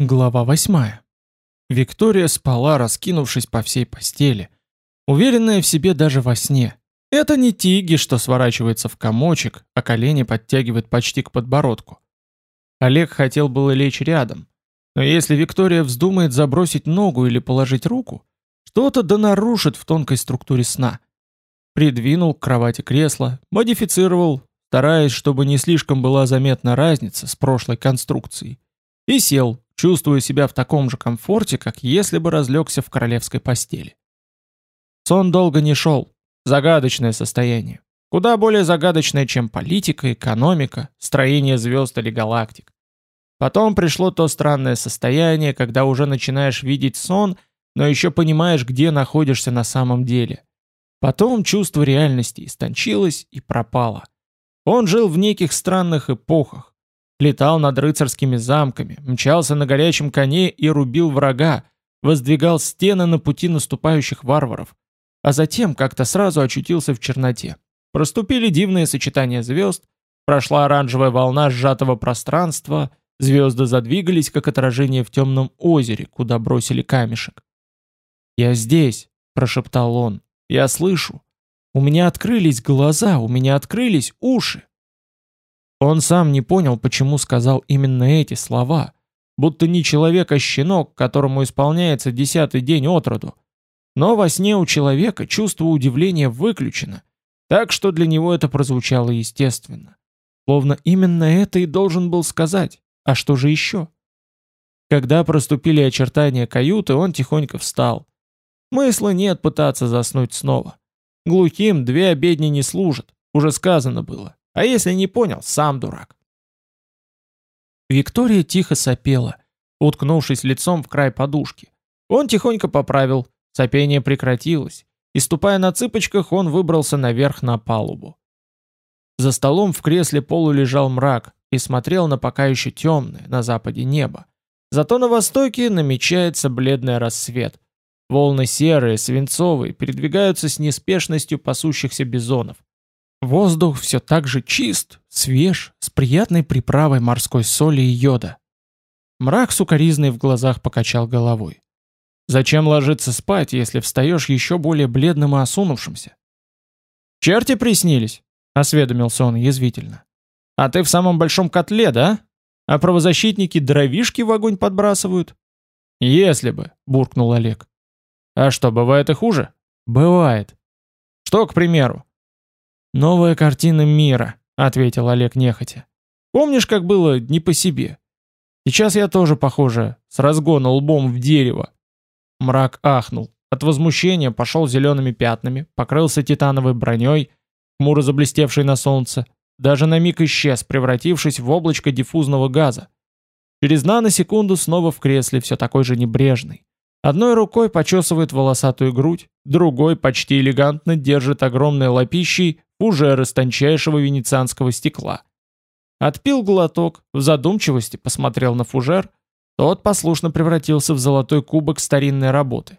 Глава восьмая. Виктория спала, раскинувшись по всей постели, уверенная в себе даже во сне. Это не тиги, что сворачивается в комочек, а колени подтягивает почти к подбородку. Олег хотел было лечь рядом, но если Виктория вздумает забросить ногу или положить руку, что-то да нарушит в тонкой структуре сна. Придвинул к кровати кресло, модифицировал, стараясь, чтобы не слишком была заметна разница с прошлой конструкцией, и сел, чувствуя себя в таком же комфорте, как если бы разлегся в королевской постели. Сон долго не шел. Загадочное состояние. Куда более загадочное, чем политика, экономика, строение звезд или галактик. Потом пришло то странное состояние, когда уже начинаешь видеть сон, но еще понимаешь, где находишься на самом деле. Потом чувство реальности истончилось и пропало. Он жил в неких странных эпохах, летал над рыцарскими замками, мчался на горячем коне и рубил врага, воздвигал стены на пути наступающих варваров, а затем как-то сразу очутился в черноте. Проступили дивные сочетания звезд, прошла оранжевая волна сжатого пространства, звезды задвигались, как отражение в темном озере, куда бросили камешек. «Я здесь», — прошептал он, — «я слышу. У меня открылись глаза, у меня открылись уши». Он сам не понял, почему сказал именно эти слова, будто не человек, а щенок, которому исполняется десятый день от роду. Но во сне у человека чувство удивления выключено, так что для него это прозвучало естественно. Словно именно это и должен был сказать. А что же еще? Когда проступили очертания каюты, он тихонько встал. Смысла нет пытаться заснуть снова. Глухим две обедни не служат, уже сказано было. А если не понял, сам дурак. Виктория тихо сопела, уткнувшись лицом в край подушки. Он тихонько поправил, сопение прекратилось, и ступая на цыпочках, он выбрался наверх на палубу. За столом в кресле полу лежал мрак и смотрел на пока еще темное на западе небо. Зато на востоке намечается бледный рассвет. Волны серые, свинцовые, передвигаются с неспешностью пасущихся бизонов. Воздух все так же чист, свеж, с приятной приправой морской соли и йода. Мрак сукоризный в глазах покачал головой. Зачем ложиться спать, если встаешь еще более бледным и осунувшимся? «Черти приснились?» — осведомился он язвительно. «А ты в самом большом котле, да? А правозащитники дровишки в огонь подбрасывают?» «Если бы», — буркнул Олег. «А что, бывает и хуже?» «Бывает». «Что, к примеру?» «Новая картина мира», — ответил Олег нехотя. «Помнишь, как было не по себе? Сейчас я тоже, похоже, с разгона лбом в дерево». Мрак ахнул. От возмущения пошел зелеными пятнами, покрылся титановой броней, хмуро заблестевшей на солнце, даже на миг исчез, превратившись в облачко диффузного газа. Через наносекунду снова в кресле, все такой же небрежный. Одной рукой почесывает волосатую грудь, другой почти элегантно держит огромной лапищей фужер из тончайшего венецианского стекла. Отпил глоток, в задумчивости посмотрел на фужер, тот послушно превратился в золотой кубок старинной работы.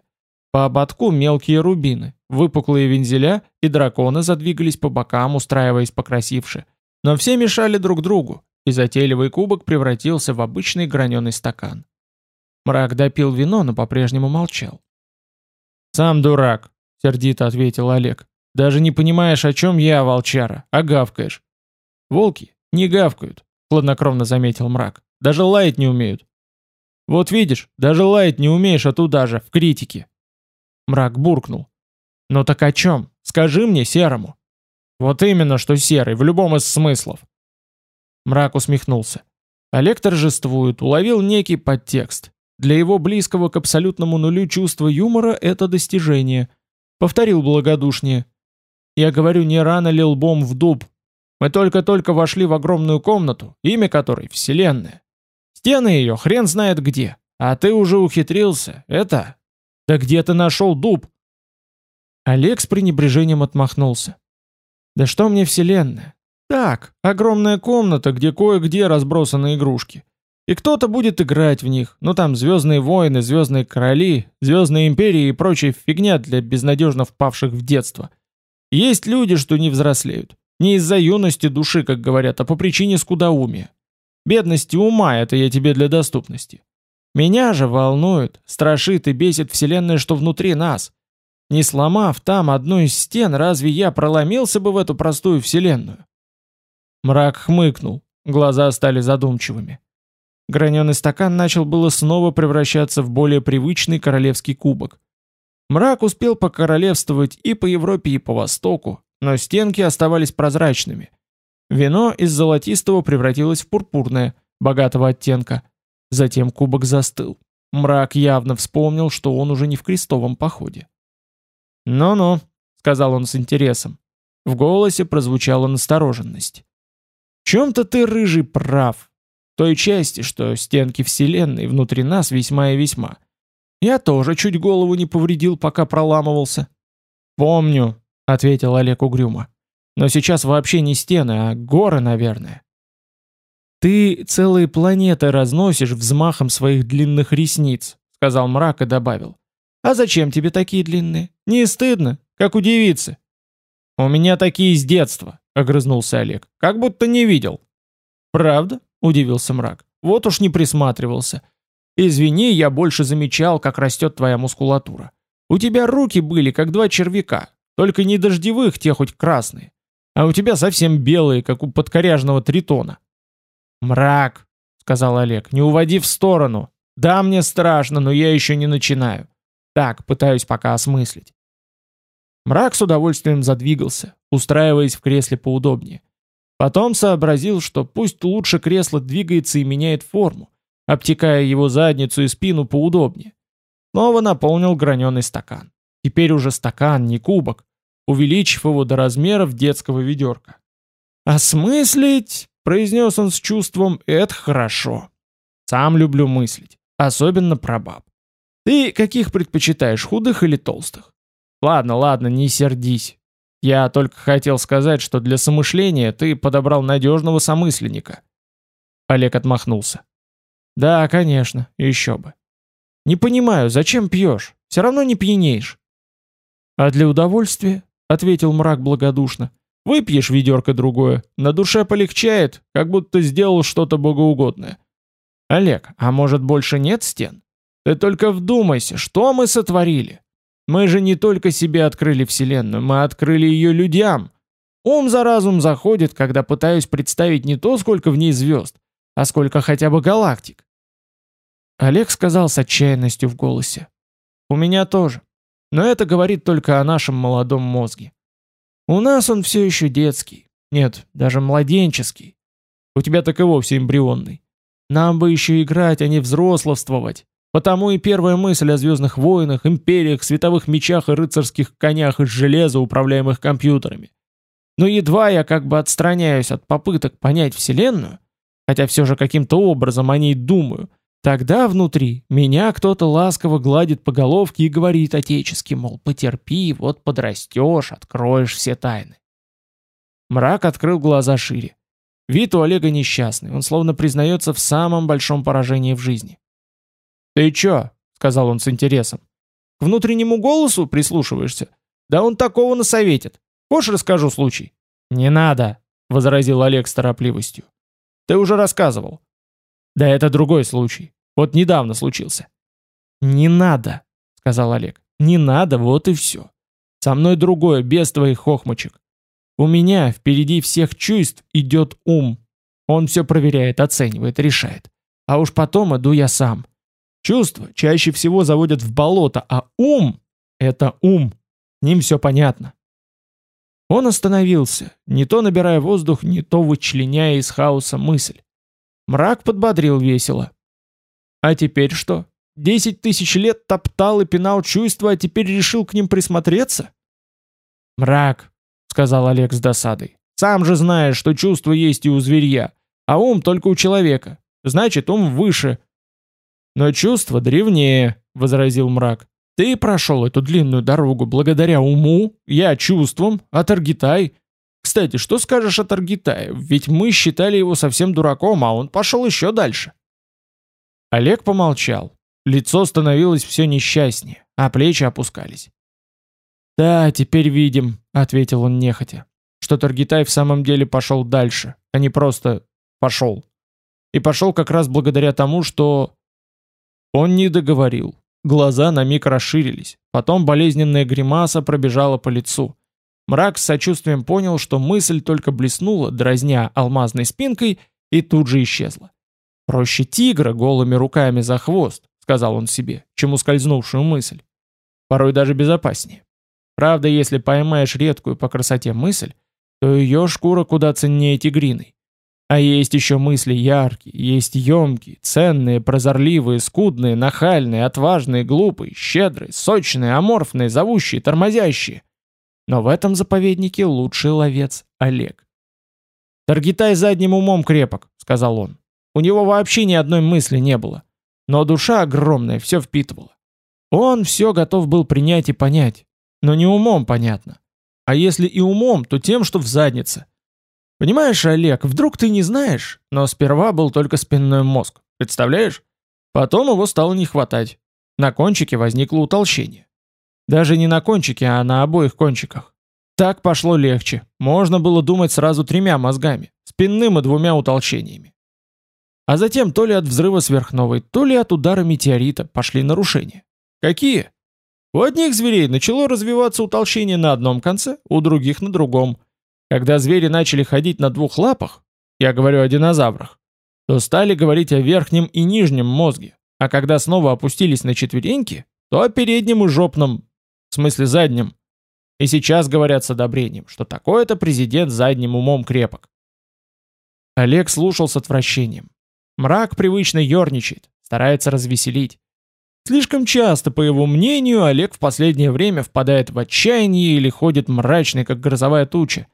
По ободку мелкие рубины, выпуклые вензеля и драконы задвигались по бокам, устраиваясь покрасивше. Но все мешали друг другу, и затейливый кубок превратился в обычный граненый стакан. Мрак допил вино, но по-прежнему молчал. «Сам дурак», — сердито ответил Олег. «Даже не понимаешь, о чем я, волчара, а гавкаешь». «Волки не гавкают», — хладнокровно заметил мрак. «Даже лаять не умеют». «Вот видишь, даже лаять не умеешь, а туда же, в критике». Мрак буркнул. «Ну так о чем? Скажи мне, серому». «Вот именно, что серый, в любом из смыслов». Мрак усмехнулся. Олег торжествует, уловил некий подтекст. Для его близкого к абсолютному нулю чувства юмора это достижение. Повторил благодушнее. Я говорю, не рано ли лбом в дуб. Мы только-только вошли в огромную комнату, имя которой — Вселенная. Стены ее хрен знает где. А ты уже ухитрился. Это... Да где ты нашел дуб? Олег с пренебрежением отмахнулся. Да что мне Вселенная? Так, огромная комната, где кое-где разбросаны игрушки. И кто-то будет играть в них. Ну там Звездные войны, Звездные короли, Звездные империи и прочая фигня для безнадежно впавших в детство. Есть люди, что не взрослеют. Не из-за юности души, как говорят, а по причине скудоумия. Бедности ума, это я тебе для доступности. Меня же волнует, страшит и бесит Вселенная, что внутри нас. Не сломав там одну из стен, разве я проломился бы в эту простую Вселенную? Мрак хмыкнул, глаза стали задумчивыми. Граненый стакан начал было снова превращаться в более привычный королевский кубок. Мрак успел покоролевствовать и по Европе, и по Востоку, но стенки оставались прозрачными. Вино из золотистого превратилось в пурпурное, богатого оттенка. Затем кубок застыл. Мрак явно вспомнил, что он уже не в крестовом походе. «Ну-ну», — сказал он с интересом. В голосе прозвучала настороженность. «В чем-то ты, рыжий, прав. В той части, что стенки Вселенной внутри нас весьма и весьма. Я тоже чуть голову не повредил, пока проламывался. Помню, ответил Олег угрюмо. Но сейчас вообще не стены, а горы, наверное. Ты целые планеты разносишь взмахом своих длинных ресниц, сказал мрак и добавил. А зачем тебе такие длинные? Не стыдно, как у девицы. У меня такие с детства, огрызнулся Олег. Как будто не видел. Правда? удивился мрак. Вот уж не присматривался. Извини, я больше замечал, как растет твоя мускулатура. У тебя руки были, как два червяка, только не дождевых, те хоть красные. А у тебя совсем белые, как у подкоряжного тритона. Мрак, сказал Олег, не уводи в сторону. Да, мне страшно, но я еще не начинаю. Так, пытаюсь пока осмыслить. Мрак с удовольствием задвигался, устраиваясь в кресле поудобнее. Потом сообразил, что пусть лучше кресло двигается и меняет форму, обтекая его задницу и спину поудобнее. Снова наполнил граненый стакан. Теперь уже стакан, не кубок, увеличив его до размеров детского ведерка. «Осмыслить?» — произнес он с чувством, — «это хорошо. Сам люблю мыслить, особенно про баб. Ты каких предпочитаешь, худых или толстых? Ладно, ладно, не сердись. Я только хотел сказать, что для самышления ты подобрал надежного самысленника». Олег отмахнулся. Да, конечно, еще бы. Не понимаю, зачем пьешь? Все равно не пьянеешь. А для удовольствия, ответил мрак благодушно. Выпьешь ведерко другое, на душе полегчает, как будто сделал что-то богоугодное. Олег, а может больше нет стен? Ты только вдумайся, что мы сотворили? Мы же не только себе открыли Вселенную, мы открыли ее людям. Ум за разум заходит, когда пытаюсь представить не то, сколько в ней звезд, а сколько хотя бы галактик. Олег сказал с отчаянностью в голосе. «У меня тоже. Но это говорит только о нашем молодом мозге. У нас он все еще детский. Нет, даже младенческий. У тебя так и вовсе эмбрионный. Нам бы еще играть, а не взрословствовать. Потому и первая мысль о звездных войнах, империях, световых мечах и рыцарских конях из железа, управляемых компьютерами. Но едва я как бы отстраняюсь от попыток понять Вселенную, хотя все же каким-то образом о ней думаю, Тогда внутри меня кто-то ласково гладит по головке и говорит отечески, мол, потерпи, вот подрастешь, откроешь все тайны. Мрак открыл глаза шире. Вид у Олега несчастный, он словно признается в самом большом поражении в жизни. «Ты чё?» — сказал он с интересом. «К внутреннему голосу прислушиваешься? Да он такого насоветит. Хочешь, расскажу случай?» «Не надо», — возразил Олег с торопливостью. «Ты уже рассказывал». «Да это другой случай. Вот недавно случился. Не надо, сказал Олег. Не надо, вот и все. Со мной другое, без твоих хохмочек. У меня впереди всех чувств идет ум. Он все проверяет, оценивает, решает. А уж потом иду я сам. Чувства чаще всего заводят в болото, а ум — это ум. Ним все понятно. Он остановился, не то набирая воздух, не то вычленяя из хаоса мысль. Мрак подбодрил весело. А теперь что? Десять тысяч лет топтал и пинал чувства, а теперь решил к ним присмотреться? Мрак, сказал Олег с досадой. Сам же знаешь, что чувства есть и у зверья, а ум только у человека. Значит, ум выше. Но чувство древнее, возразил мрак. Ты прошел эту длинную дорогу благодаря уму, я чувствам, а Таргитай... Кстати, что скажешь о Таргитае? Ведь мы считали его совсем дураком, а он пошел еще дальше. Олег помолчал. Лицо становилось все несчастнее, а плечи опускались. «Да, теперь видим», — ответил он нехотя, что Таргитай в самом деле пошел дальше, а не просто пошел. И пошел как раз благодаря тому, что... Он не договорил. Глаза на миг расширились, потом болезненная гримаса пробежала по лицу. Мрак с сочувствием понял, что мысль только блеснула, дразня алмазной спинкой, и тут же исчезла. «Проще тигра голыми руками за хвост», — сказал он себе, чем ускользнувшую мысль. Порой даже безопаснее. Правда, если поймаешь редкую по красоте мысль, то ее шкура куда ценнее тигриной. А есть еще мысли яркие, есть емкие, ценные, прозорливые, скудные, нахальные, отважные, глупые, щедрые, сочные, аморфные, зовущие, тормозящие. Но в этом заповеднике лучший ловец Олег. «Таргитай задним умом крепок», — сказал он. У него вообще ни одной мысли не было. Но душа огромная все впитывала. Он все готов был принять и понять. Но не умом, понятно. А если и умом, то тем, что в заднице. Понимаешь, Олег, вдруг ты не знаешь, но сперва был только спинной мозг. Представляешь? Потом его стало не хватать. На кончике возникло утолщение. Даже не на кончике, а на обоих кончиках. Так пошло легче. Можно было думать сразу тремя мозгами, спинным и двумя утолщениями. А затем то ли от взрыва сверхновой, то ли от удара метеорита пошли нарушения. Какие? У одних зверей начало развиваться утолщение на одном конце, у других на другом. Когда звери начали ходить на двух лапах, я говорю о динозаврах, то стали говорить о верхнем и нижнем мозге, а когда снова опустились на четвереньки, то о переднем и жопном, в смысле заднем. И сейчас говорят с одобрением, что такой-то президент задним умом крепок. Олег слушал с отвращением. Мрак привычно ерничает, старается развеселить. Слишком часто, по его мнению, Олег в последнее время впадает в отчаяние или ходит мрачный, как грозовая туча.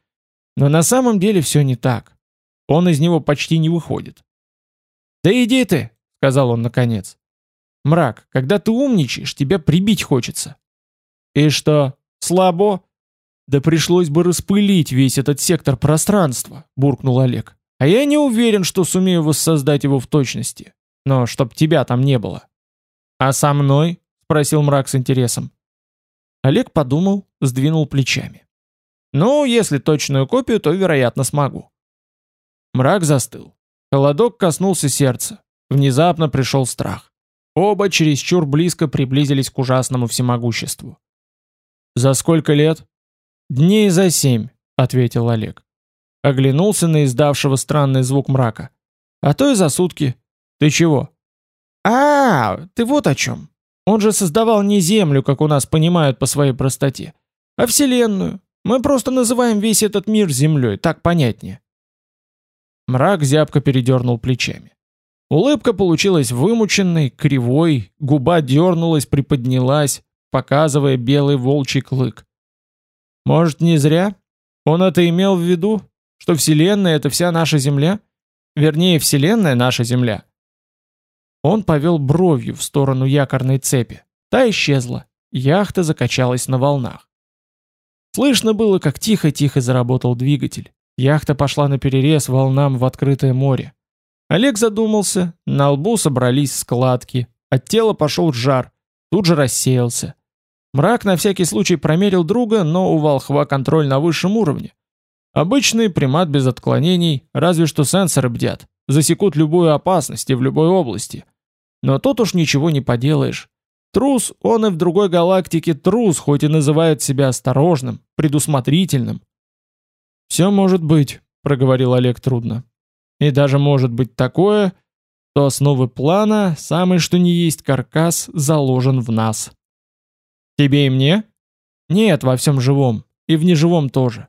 Но на самом деле все не так. Он из него почти не выходит. «Да иди ты!» — сказал он наконец. «Мрак, когда ты умничаешь, тебя прибить хочется». «И что, слабо?» «Да пришлось бы распылить весь этот сектор пространства», — буркнул Олег. «А я не уверен, что сумею воссоздать его в точности. Но чтоб тебя там не было». «А со мной?» — спросил мрак с интересом. Олег подумал, сдвинул плечами. Ну, если точную копию, то, вероятно, смогу. Мрак застыл. Холодок коснулся сердца. Внезапно пришел страх. Оба чересчур близко приблизились к ужасному всемогуществу. «За сколько лет?» «Дней за семь», — ответил Олег. Оглянулся на издавшего странный звук мрака. «А то и за сутки. Ты чего?» «А, ты вот о чем. Он же создавал не Землю, как у нас понимают по своей простоте, а Вселенную, мы просто называем весь этот мир землей, так понятнее. Мрак зябко передернул плечами. Улыбка получилась вымученной, кривой, губа дернулась, приподнялась, показывая белый волчий клык. Может, не зря? Он это имел в виду, что Вселенная — это вся наша Земля? Вернее, Вселенная — наша Земля. Он повел бровью в сторону якорной цепи. Та исчезла. Яхта закачалась на волнах. Слышно было, как тихо-тихо заработал двигатель. Яхта пошла на перерез волнам в открытое море. Олег задумался, на лбу собрались складки, от тела пошел жар, тут же рассеялся. Мрак на всякий случай промерил друга, но у волхва контроль на высшем уровне. Обычный примат без отклонений, разве что сенсоры бдят, засекут любую опасность и в любой области. Но тут уж ничего не поделаешь. Трус, он и в другой галактике трус, хоть и называет себя осторожным, предусмотрительным. «Все может быть», — проговорил Олег трудно. «И даже может быть такое, что основы плана, самый что ни есть каркас, заложен в нас». «Тебе и мне?» «Нет, во всем живом, и в неживом тоже.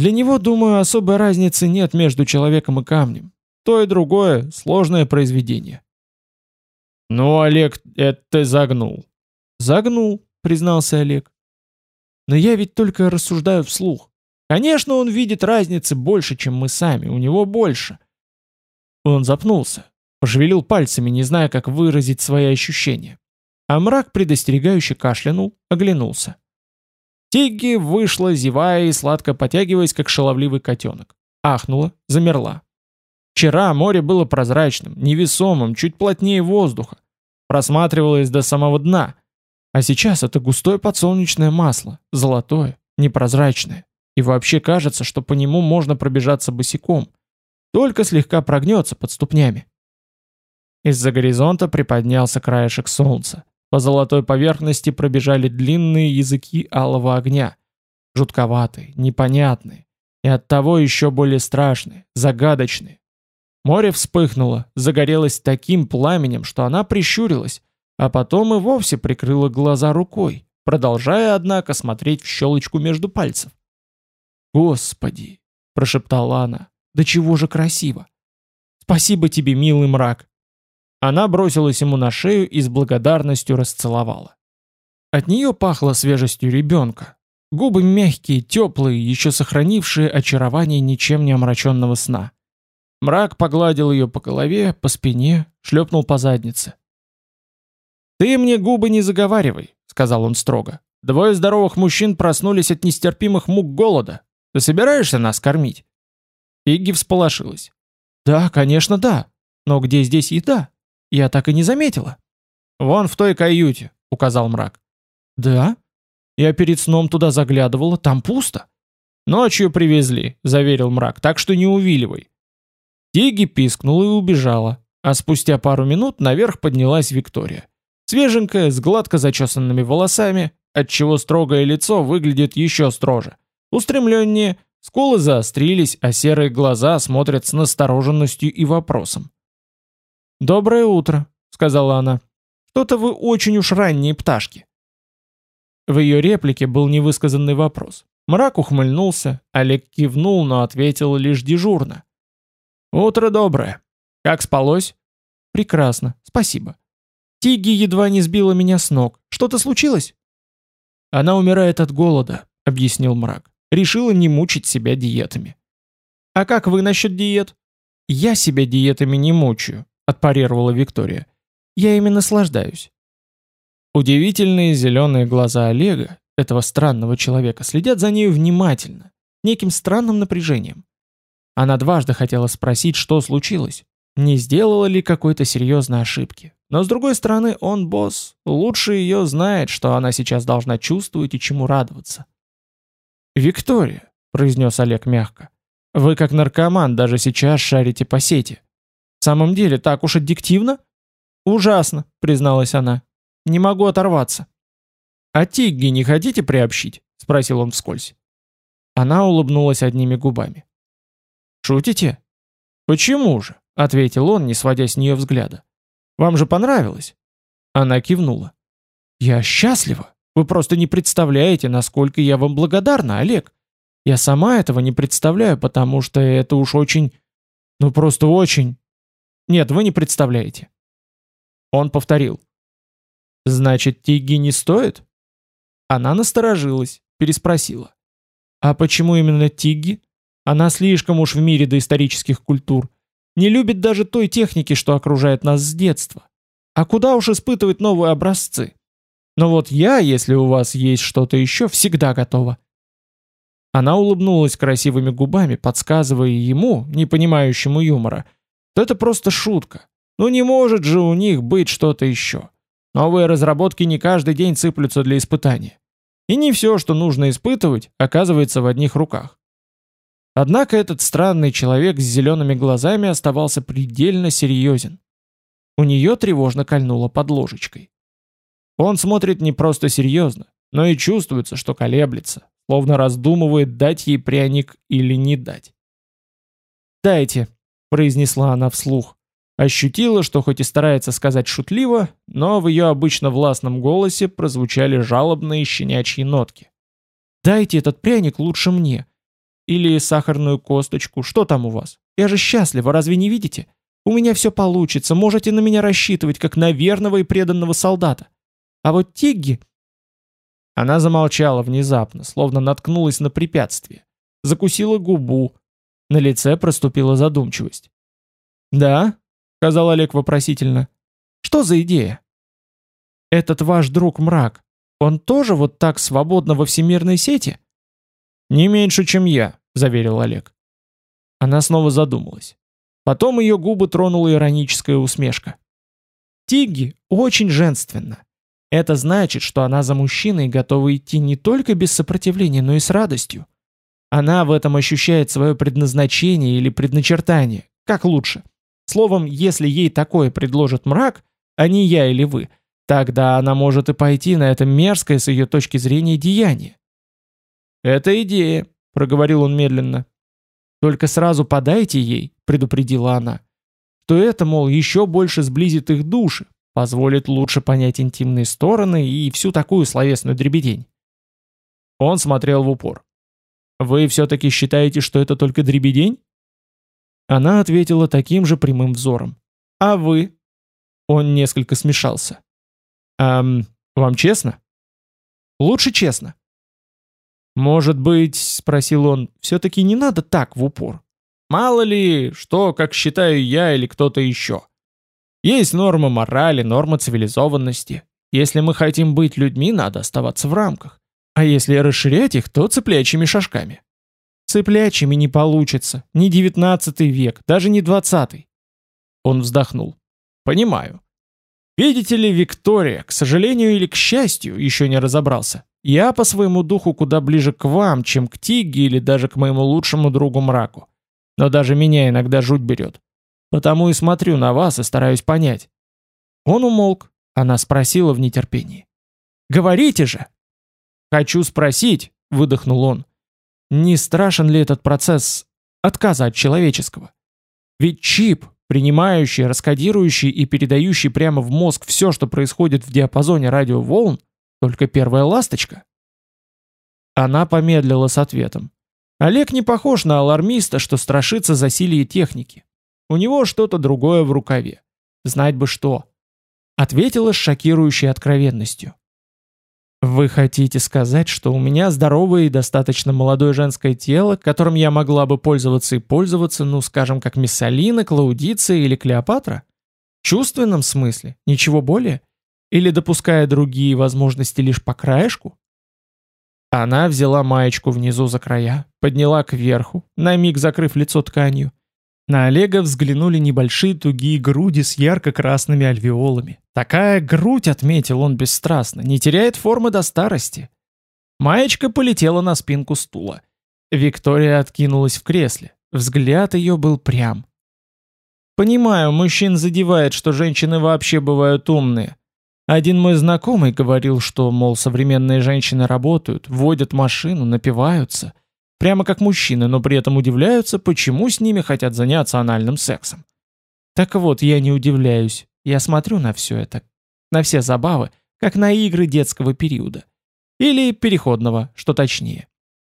Для него, думаю, особой разницы нет между человеком и камнем. То и другое — сложное произведение». «Ну, Олег, это ты загнул». «Загнул», — признался Олег. «Но я ведь только рассуждаю вслух. Конечно, он видит разницы больше, чем мы сами, у него больше». Он запнулся, пошевелил пальцами, не зная, как выразить свои ощущения. А мрак предостерегающе кашлянул, оглянулся. Тигги вышла, зевая и сладко потягиваясь, как шаловливый котенок. Ахнула, замерла. Вчера море было прозрачным, невесомым, чуть плотнее воздуха, просматривалось до самого дна. А сейчас это густое подсолнечное масло, золотое, непрозрачное. И вообще кажется, что по нему можно пробежаться босиком. Только слегка прогнется под ступнями. Из-за горизонта приподнялся краешек солнца. По золотой поверхности пробежали длинные языки алого огня. Жутковатые, непонятные. И оттого еще более страшные, загадочные. Море вспыхнуло, загорелось таким пламенем, что она прищурилась, а потом и вовсе прикрыла глаза рукой, продолжая, однако, смотреть в щелочку между пальцев. «Господи!» — прошептала она. «Да чего же красиво! Спасибо тебе, милый мрак!» Она бросилась ему на шею и с благодарностью расцеловала. От нее пахло свежестью ребенка. Губы мягкие, теплые, еще сохранившие очарование ничем не омраченного сна. Мрак погладил ее по голове, по спине, шлепнул по заднице. «Ты мне губы не заговаривай», — сказал он строго. «Двое здоровых мужчин проснулись от нестерпимых мук голода. Ты собираешься нас кормить?» Игги всполошилась. «Да, конечно, да. Но где здесь еда? Я так и не заметила». «Вон в той каюте», — указал мрак. «Да? Я перед сном туда заглядывала, там пусто». «Ночью привезли», — заверил мрак, — «так что не увиливай». Тиги пискнула и убежала, а спустя пару минут наверх поднялась Виктория. Свеженькая, с гладко зачесанными волосами, отчего строгое лицо выглядит еще строже. Устремленнее, скулы заострились, а серые глаза смотрят с настороженностью и вопросом. «Доброе утро», — сказала она. «Что-то вы очень уж ранние пташки». В ее реплике был невысказанный вопрос. Мрак ухмыльнулся, Олег кивнул, но ответил лишь дежурно. «Утро доброе. Как спалось?» «Прекрасно, спасибо. Тиги едва не сбила меня с ног. Что-то случилось?» «Она умирает от голода», — объяснил мрак. «Решила не мучить себя диетами». «А как вы насчет диет?» «Я себя диетами не мучаю», — отпарировала Виктория. «Я ими наслаждаюсь». Удивительные зеленые глаза Олега, этого странного человека, следят за нею внимательно, неким странным напряжением. Она дважды хотела спросить, что случилось, не сделала ли какой-то серьезной ошибки. Но с другой стороны, он босс, лучше ее знает, что она сейчас должна чувствовать и чему радоваться. «Виктория», — произнес Олег мягко, — «вы как наркоман даже сейчас шарите по сети. В самом деле, так уж аддиктивно?» «Ужасно», — призналась она. «Не могу оторваться». «А Тигги не хотите приобщить?» — спросил он вскользь. Она улыбнулась одними губами. «Шутите?» «Почему же?» — ответил он, не сводя с нее взгляда. «Вам же понравилось?» Она кивнула. «Я счастлива. Вы просто не представляете, насколько я вам благодарна, Олег. Я сама этого не представляю, потому что это уж очень... Ну просто очень... Нет, вы не представляете». Он повторил. «Значит, Тиги не стоит?» Она насторожилась, переспросила. «А почему именно Тиги?» Она слишком уж в мире доисторических культур. Не любит даже той техники, что окружает нас с детства. А куда уж испытывать новые образцы? Но вот я, если у вас есть что-то еще, всегда готова. Она улыбнулась красивыми губами, подсказывая ему, не понимающему юмора, что это просто шутка. Ну не может же у них быть что-то еще. Новые разработки не каждый день сыплются для испытания. И не все, что нужно испытывать, оказывается в одних руках. Однако этот странный человек с зелеными глазами оставался предельно серьезен. У нее тревожно кольнуло под ложечкой. Он смотрит не просто серьезно, но и чувствуется, что колеблется, словно раздумывает, дать ей пряник или не дать. «Дайте», — произнесла она вслух. Ощутила, что хоть и старается сказать шутливо, но в ее обычно властном голосе прозвучали жалобные щенячьи нотки. «Дайте этот пряник лучше мне. Или сахарную косточку, что там у вас? Я же счастлива, разве не видите? У меня все получится, можете на меня рассчитывать, как на верного и преданного солдата. А вот Тигги...» Она замолчала внезапно, словно наткнулась на препятствие. Закусила губу. На лице проступила задумчивость. «Да?» — сказал Олег вопросительно. «Что за идея?» «Этот ваш друг Мрак, он тоже вот так свободно во всемирной сети?» «Не меньше, чем я», — заверил Олег. Она снова задумалась. Потом ее губы тронула ироническая усмешка. Тигги очень женственна. Это значит, что она за мужчиной готова идти не только без сопротивления, но и с радостью. Она в этом ощущает свое предназначение или предначертание, как лучше. Словом, если ей такое предложит мрак, а не я или вы, тогда она может и пойти на это мерзкое с ее точки зрения деяние. «Это идея», — проговорил он медленно. «Только сразу подайте ей», — предупредила она, «что это, мол, еще больше сблизит их души, позволит лучше понять интимные стороны и всю такую словесную дребедень». Он смотрел в упор. «Вы все-таки считаете, что это только дребедень?» Она ответила таким же прямым взором. «А вы?» Он несколько смешался. «Эм, вам честно?» «Лучше честно». «Может быть, — спросил он, — все-таки не надо так в упор. Мало ли, что, как считаю я или кто-то еще. Есть нормы морали, нормы цивилизованности. Если мы хотим быть людьми, надо оставаться в рамках. А если расширять их, то цыплячьими шажками. Цыплячьими не получится. Не девятнадцатый век, даже не двадцатый. Он вздохнул. Понимаю. Видите ли, Виктория, к сожалению или к счастью, еще не разобрался. Я по своему духу куда ближе к вам, чем к Тиге или даже к моему лучшему другу Мраку. Но даже меня иногда жуть берет. Потому и смотрю на вас и стараюсь понять. Он умолк. Она спросила в нетерпении. «Говорите же!» «Хочу спросить», — выдохнул он, «не страшен ли этот процесс отказа от человеческого? Ведь чип, принимающий, раскодирующий и передающий прямо в мозг все, что происходит в диапазоне радиоволн, только первая ласточка». Она помедлила с ответом. Олег не похож на алармиста, что страшится засилия техники. У него что-то другое в рукаве. Знать бы что. Ответила с шокирующей откровенностью. Вы хотите сказать, что у меня здоровое и достаточно молодое женское тело, которым я могла бы пользоваться и пользоваться, ну, скажем, как Миссалина, Клаудиция или Клеопатра? В чувственном смысле? Ничего более? Или допуская другие возможности лишь по краешку? Она взяла маечку внизу за края, подняла кверху, на миг закрыв лицо тканью, на Олега взглянули небольшие тугие груди с ярко-красными альвеолами. Такая грудь, отметил он бесстрастно, не теряет формы до старости. Маечка полетела на спинку стула. Виктория откинулась в кресле. Взгляд ее был прям. «Понимаю, мужчин задевает, что женщины вообще бывают умные. Один мой знакомый говорил, что, мол, современные женщины работают, водят машину, напиваются, Прямо как мужчины, но при этом удивляются, почему с ними хотят заняться анальным сексом. Так вот, я не удивляюсь. Я смотрю на все это, на все забавы, как на игры детского периода. Или переходного, что точнее.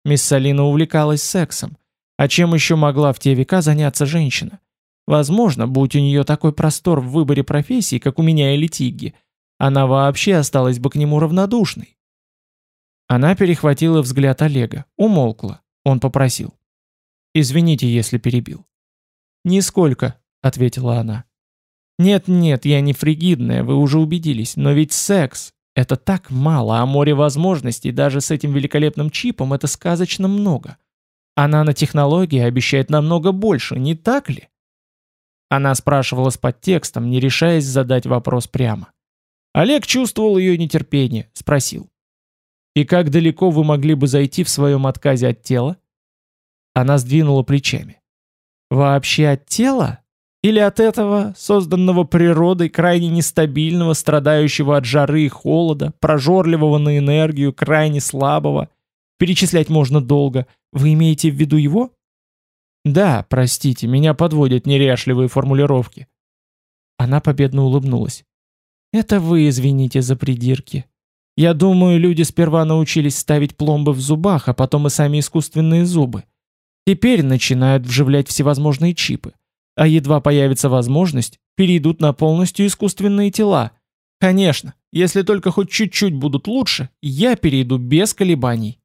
Мисс Салина увлекалась сексом. А чем еще могла в те века заняться женщина? Возможно, будь у нее такой простор в выборе профессий, как у меня или Тигги, она вообще осталась бы к нему равнодушной. Она перехватила взгляд Олега, умолкла. Он попросил. «Извините, если перебил». «Нисколько», — ответила она. «Нет-нет, я не фригидная, вы уже убедились, но ведь секс — это так мало, а море возможностей даже с этим великолепным чипом это сказочно много. А нанотехнология обещает намного больше, не так ли?» Она спрашивала с подтекстом, не решаясь задать вопрос прямо. Олег чувствовал ее нетерпение, спросил. И как далеко вы могли бы зайти в своем отказе от тела? Она сдвинула плечами. Вообще от тела? Или от этого, созданного природой, крайне нестабильного, страдающего от жары и холода, прожорливого на энергию, крайне слабого? Перечислять можно долго. Вы имеете в виду его? Да, простите, меня подводят неряшливые формулировки. Она победно улыбнулась. Это вы извините за придирки. Я думаю, люди сперва научились ставить пломбы в зубах, а потом и сами искусственные зубы. Теперь начинают вживлять всевозможные чипы. А едва появится возможность, перейдут на полностью искусственные тела. Конечно, если только хоть чуть-чуть будут лучше, я перейду без колебаний.